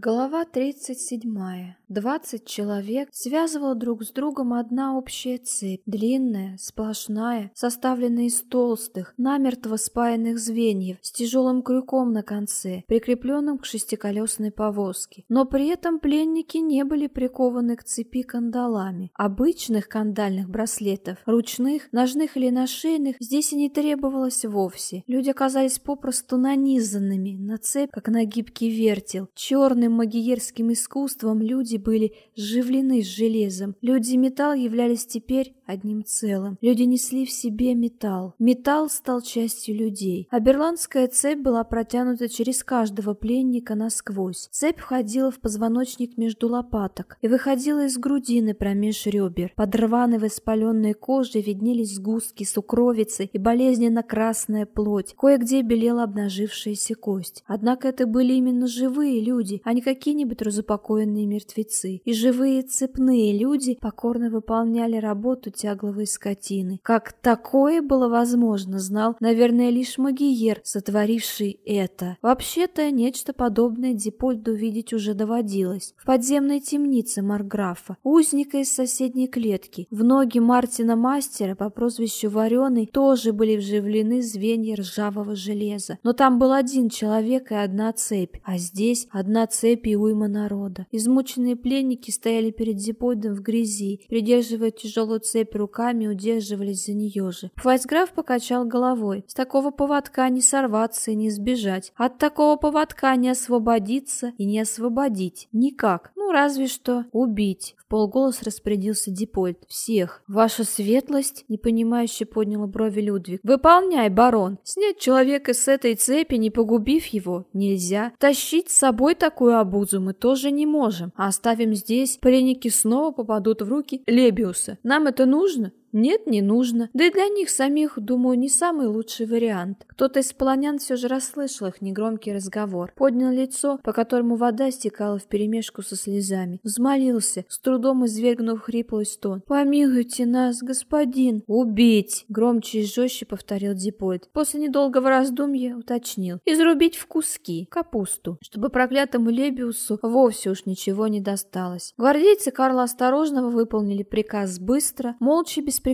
Глава 37. Двадцать человек связывала друг с другом одна общая цепь, длинная, сплошная, составленная из толстых, намертво спаянных звеньев, с тяжелым крюком на конце, прикрепленным к шестиколесной повозке. Но при этом пленники не были прикованы к цепи кандалами. Обычных кандальных браслетов, ручных, ножных или нашейных, здесь и не требовалось вовсе. Люди оказались попросту нанизанными на цепь, как на гибкий вертел, черный Изученным магиерским искусством люди были сживлены с железом. Люди и металл являлись теперь одним целым. Люди несли в себе металл. Металл стал частью людей. А берландская цепь была протянута через каждого пленника насквозь. Цепь входила в позвоночник между лопаток и выходила из грудины промеж ребер. Под рваной воспаленной кожей виднелись сгустки сукровицы и болезненно красная плоть. Кое-где белела обнажившаяся кость. Однако это были именно живые люди, а не какие-нибудь разупокоенные мертвецы. И живые цепные люди покорно выполняли работу тягловой скотины. Как такое было возможно, знал, наверное, лишь Магиер, сотворивший это. Вообще-то, нечто подобное Дипольду видеть уже доводилось. В подземной темнице Марграфа, узника из соседней клетки, в ноги Мартина Мастера по прозвищу Вареный тоже были вживлены звенья ржавого железа. Но там был один человек и одна цепь, а здесь одна цепь цепи и уйма народа. Измученные пленники стояли перед Зипойдом в грязи, придерживая тяжелую цепь руками, удерживались за нее же. Файсграф покачал головой. С такого поводка не сорваться и не сбежать. От такого поводка не освободиться и не освободить. Никак. Ну, разве что убить полголос распорядился Дипольт. «Всех! Ваша светлость!» — непонимающе подняла брови Людвиг. «Выполняй, барон! Снять человека с этой цепи, не погубив его, нельзя. Тащить с собой такую обузу мы тоже не можем. А оставим здесь, пленники снова попадут в руки Лебиуса. Нам это нужно?» Нет, не нужно. Да и для них самих, думаю, не самый лучший вариант. Кто-то из полонян все же расслышал их негромкий разговор. Поднял лицо, по которому вода стекала вперемешку со слезами. Взмолился, с трудом извергнув хриплый стон. «Помилуйте нас, господин!» «Убить!» — громче и жестче повторил Дипойд. После недолгого раздумья уточнил. «Изрубить в куски, капусту, чтобы проклятому Лебиусу вовсе уж ничего не досталось». Гвардейцы Карла Осторожного выполнили приказ быстро, молча беспрекословно,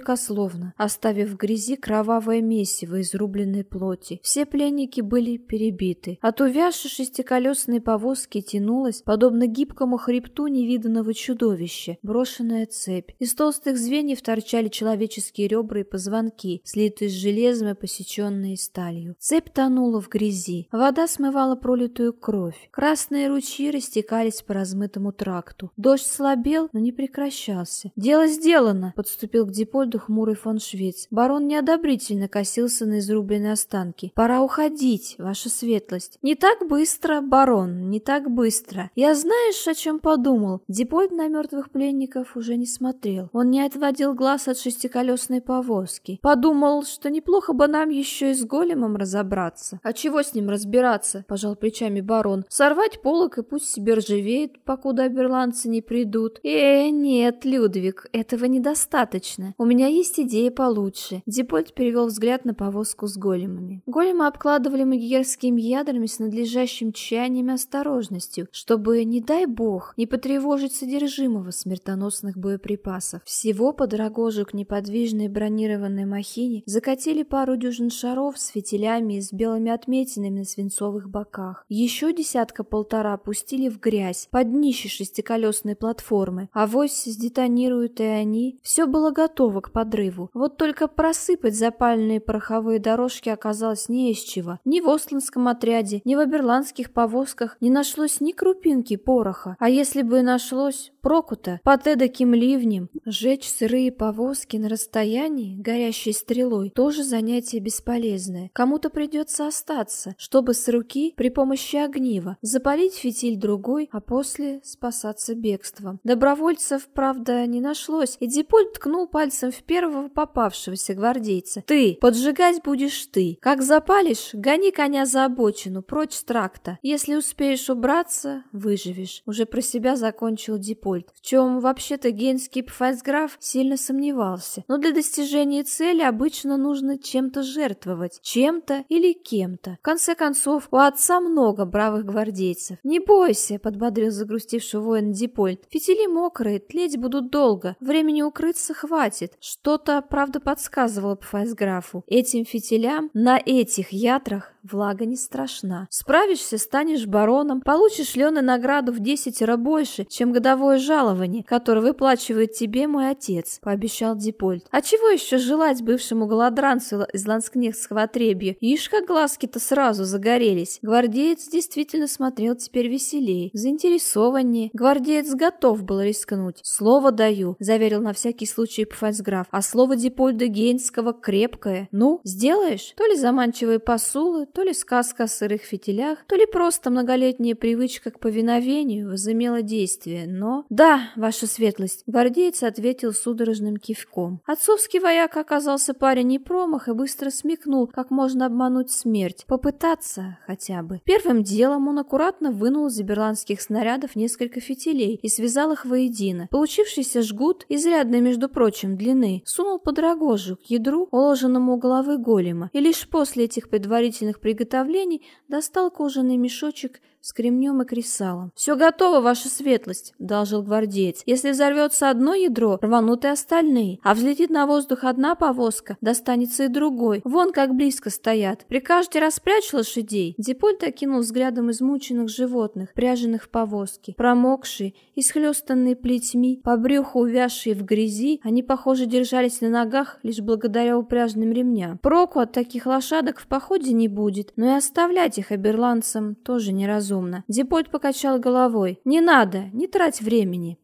оставив в грязи кровавое месиво изрубленной плоти. Все пленники были перебиты. От увязшей шестиколесной повозки тянулась, подобно гибкому хребту невиданного чудовища, брошенная цепь. Из толстых звеньев торчали человеческие ребра и позвонки, слитые с железом и посеченные сталью. Цепь тонула в грязи. Вода смывала пролитую кровь. Красные ручьи растекались по размытому тракту. Дождь слабел, но не прекращался. «Дело сделано!» — подступил к депо Леопольду хмурый фон Швейц. Барон неодобрительно косился на изрубленные останки. «Пора уходить, ваша светлость». «Не так быстро, барон, не так быстро. Я знаешь, о чем подумал?» Дипольд на мертвых пленников уже не смотрел. Он не отводил глаз от шестиколесной повозки. Подумал, что неплохо бы нам еще и с големом разобраться. «А чего с ним разбираться?» – пожал плечами барон. «Сорвать полок и пусть себе ржавеет, покуда берландцы не придут». «Э, нет, Людвиг, этого недостаточно. У меня есть идея получше. Дипольт перевел взгляд на повозку с големами. Големы обкладывали магиерскими ядрами с надлежащим тщанием и осторожностью, чтобы, не дай бог, не потревожить содержимого смертоносных боеприпасов. Всего под рогожу к неподвижной бронированной махине закатили пару дюжин шаров с фитилями и с белыми отметинами на свинцовых боках. Еще десятка-полтора пустили в грязь под днище шестиколесной платформы. а Авось сдетонируют и они. Все было готово готова к подрыву. Вот только просыпать запальные пороховые дорожки оказалось не из чего. Ни в Осланском отряде, ни в аберландских повозках не нашлось ни крупинки пороха. А если бы и нашлось, проку-то под эдаким ливнем. Сжечь сырые повозки на расстоянии, горящей стрелой, тоже занятие бесполезное. Кому-то придется остаться, чтобы с руки при помощи огнива запалить фитиль другой, а после спасаться бегством. Добровольцев, правда, не нашлось, и Диполь ткнул пальцем пальцем в первого попавшегося гвардейца. «Ты! Поджигать будешь ты! Как запалишь, гони коня за обочину, прочь с тракта. Если успеешь убраться, выживешь». Уже про себя закончил Диполь. Дипольт, в чем вообще-то гейнский пфальцграф сильно сомневался. Но для достижения цели обычно нужно чем-то жертвовать, чем-то или кем-то. В конце концов, у отца много бравых гвардейцев. «Не бойся», — подбодрил загрустивший воин Дипольт. «Фитили мокрые, тлеть будут долго, времени укрыться хватит». Что-то, правда, подсказывало пфальцграфу. Этим фитилям на этих ятрах влага не страшна. Справишься, станешь бароном, получишь Лены награду в десятеро больше, чем годовое жалование, которое выплачивает тебе мой отец, пообещал Дипольт. А чего еще желать бывшему голодранцу из ланскнехтского отребья? Ишь, как глазки-то сразу загорелись. Гвардеец действительно смотрел теперь веселее, заинтересованнее. Гвардеец готов был рискнуть. Слово даю, заверил на всякий случай Пфальцграф. А слово Дипольда Гейнского крепкое. Ну, сделаешь? То ли заманчивые посулы, то ли сказка о сырых фитилях, то ли просто многолетняя привычка к повиновению возымела действие, но... «Да, ваша светлость», — гвардеец ответил судорожным кивком. Отцовский вояк оказался парень не промах и быстро смекнул, как можно обмануть смерть. Попытаться хотя бы. Первым делом он аккуратно вынул из берландских снарядов несколько фитилей и связал их воедино. Получившийся жгут, изрядный, между прочим, длины, сунул под рогожу к ядру, уложенному у головы голема, и лишь после этих предварительных приготовлений достал кожаный мешочек с кремнем и кресалом. «Все готово, ваша светлость», — должил гвардеец. «Если взорвется одно ядро, рванут и остальные, а взлетит на воздух одна повозка, достанется и другой. Вон как близко стоят. Прикажете распрячь лошадей?» Дипольт окинул взглядом измученных животных, пряженных в повозке. Промокшие, исхлестанные плетьми, по брюху увязшие в грязи, они, похоже, держались на ногах лишь благодаря упряжным ремням. Проку от таких лошадок в походе не будет, но и оставлять их оберландцам тоже неразумно разумно. Дипольт покачал головой. «Не надо, не трать времени».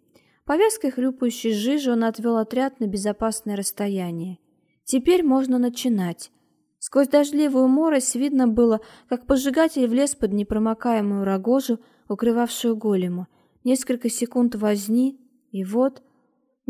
Повязкой хлюпающей жижи он отвел отряд на безопасное расстояние. Теперь можно начинать. Сквозь дождливую морось видно было, как поджигатель влез под непромокаемую рогожу, укрывавшую голему. Несколько секунд возни, и вот...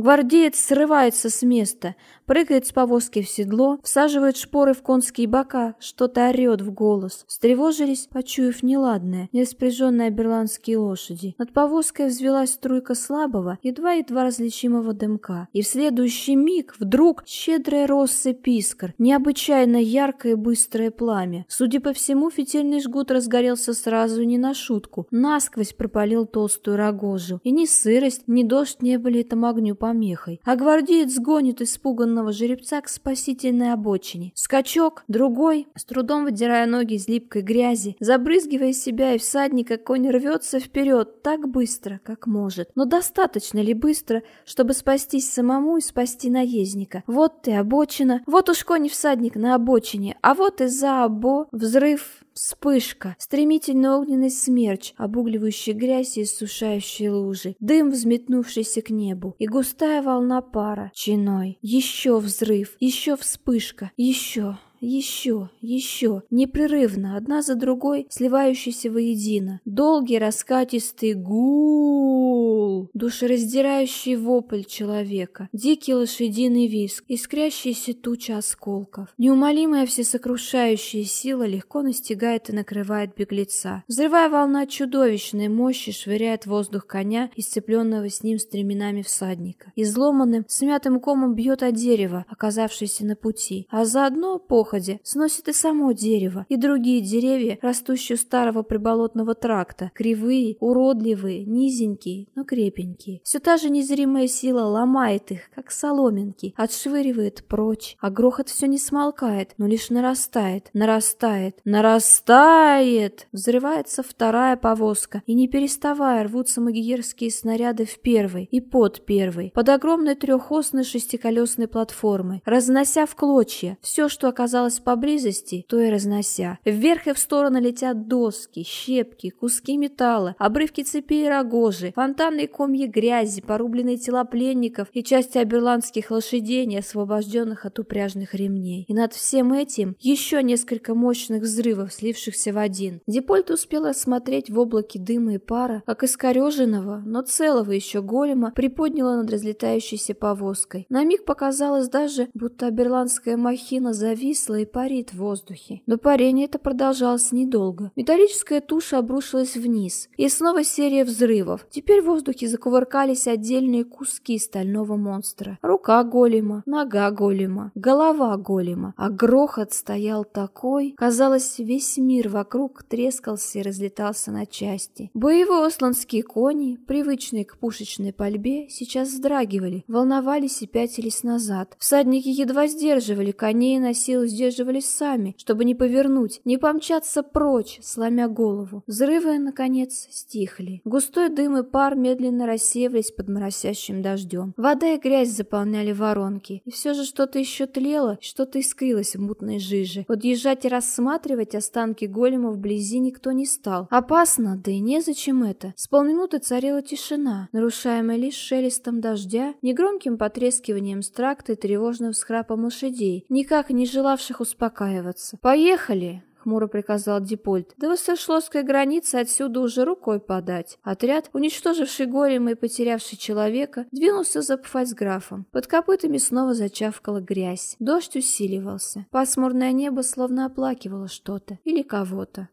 Гвардеец срывается с места, прыгает с повозки в седло, всаживает шпоры в конские бока, что-то орет в голос. Встревожились, почуяв неладное, нераспряженные берландские лошади. Над повозкой взвелась струйка слабого, едва-едва различимого дымка. И в следующий миг вдруг щедрая россыпь искр, необычайно яркое быстрое пламя. Судя по всему, фитильный жгут разгорелся сразу не на шутку. Насквозь пропалил толстую рогожу. И ни сырость, ни дождь не были этому огню помехой. А гвардеец гонит испуганного жеребца к спасительной обочине. Скачок, другой, с трудом выдирая ноги из липкой грязи, забрызгивая себя и всадника, конь рвется вперед так быстро, как может. Но достаточно ли быстро, чтобы спастись самому и спасти наездника? Вот ты, обочина, вот уж конь всадник на обочине, а вот из-за обо взрыв Вспышка, стремительный огненный смерч, обугливающий грязь и иссушающий лужи, дым, взметнувшийся к небу, и густая волна пара, чиной. Еще взрыв, еще вспышка, еще еще, еще, непрерывно, одна за другой, сливающиеся воедино. Долгий раскатистый гул, душераздирающий вопль человека, дикий лошадиный виск, искрящиеся туча осколков. Неумолимая всесокрушающая сила легко настигает и накрывает беглеца. Взрывая волна чудовищной мощи швыряет воздух коня и сцепленного с ним стременами всадника. Изломанным, смятым комом бьет о дерево, оказавшееся на пути, а заодно пох походе сносит и само дерево, и другие деревья, растущие у старого приболотного тракта, кривые, уродливые, низенькие, но крепенькие. Все та же незримая сила ломает их, как соломинки, отшвыривает прочь, а грохот все не смолкает, но лишь нарастает, нарастает, нарастает! Взрывается вторая повозка, и не переставая рвутся магиерские снаряды в первой и под первой, под огромной трехосной шестиколесной платформой, разнося в клочья все, что оказалось оказалось поблизости, то и разнося. Вверх и в стороны летят доски, щепки, куски металла, обрывки цепей и рогожи, фонтанные комья грязи, порубленные тела пленников и части аберландских лошадей, освобожденных от упряжных ремней. И над всем этим еще несколько мощных взрывов, слившихся в один. Дипольт успел осмотреть в облаке дыма и пара, как искореженного, но целого еще голема приподняло над разлетающейся повозкой. На миг показалось даже, будто аберландская махина зависла, зависла и парит в воздухе. Но парение это продолжалось недолго. Металлическая туша обрушилась вниз. И снова серия взрывов. Теперь в воздухе закувыркались отдельные куски стального монстра. Рука голема, нога голема, голова голема. А грохот стоял такой, казалось, весь мир вокруг трескался и разлетался на части. Боевые осланские кони, привычные к пушечной пальбе, сейчас вздрагивали, волновались и пятились назад. Всадники едва сдерживали коней и на силу сдерживались сами, чтобы не повернуть, не помчаться прочь, сломя голову. Взрывы, наконец, стихли. Густой дым и пар медленно рассеивались под моросящим дождем. Вода и грязь заполняли воронки. И все же что-то еще тлело, что-то искрилось в мутной жиже. Подъезжать и рассматривать останки голема вблизи никто не стал. Опасно, да и незачем это. С полминуты царила тишина, нарушаемая лишь шелестом дождя, негромким потрескиванием стракта и тревожным всхрапом лошадей, никак не желавших успокаиваться. «Поехали!» — хмуро приказал Дипольт. «До Вассершлосской границы отсюда уже рукой подать». Отряд, уничтоживший горем и потерявший человека, двинулся за графом. Под копытами снова зачавкала грязь. Дождь усиливался. Пасмурное небо словно оплакивало что-то или кого-то.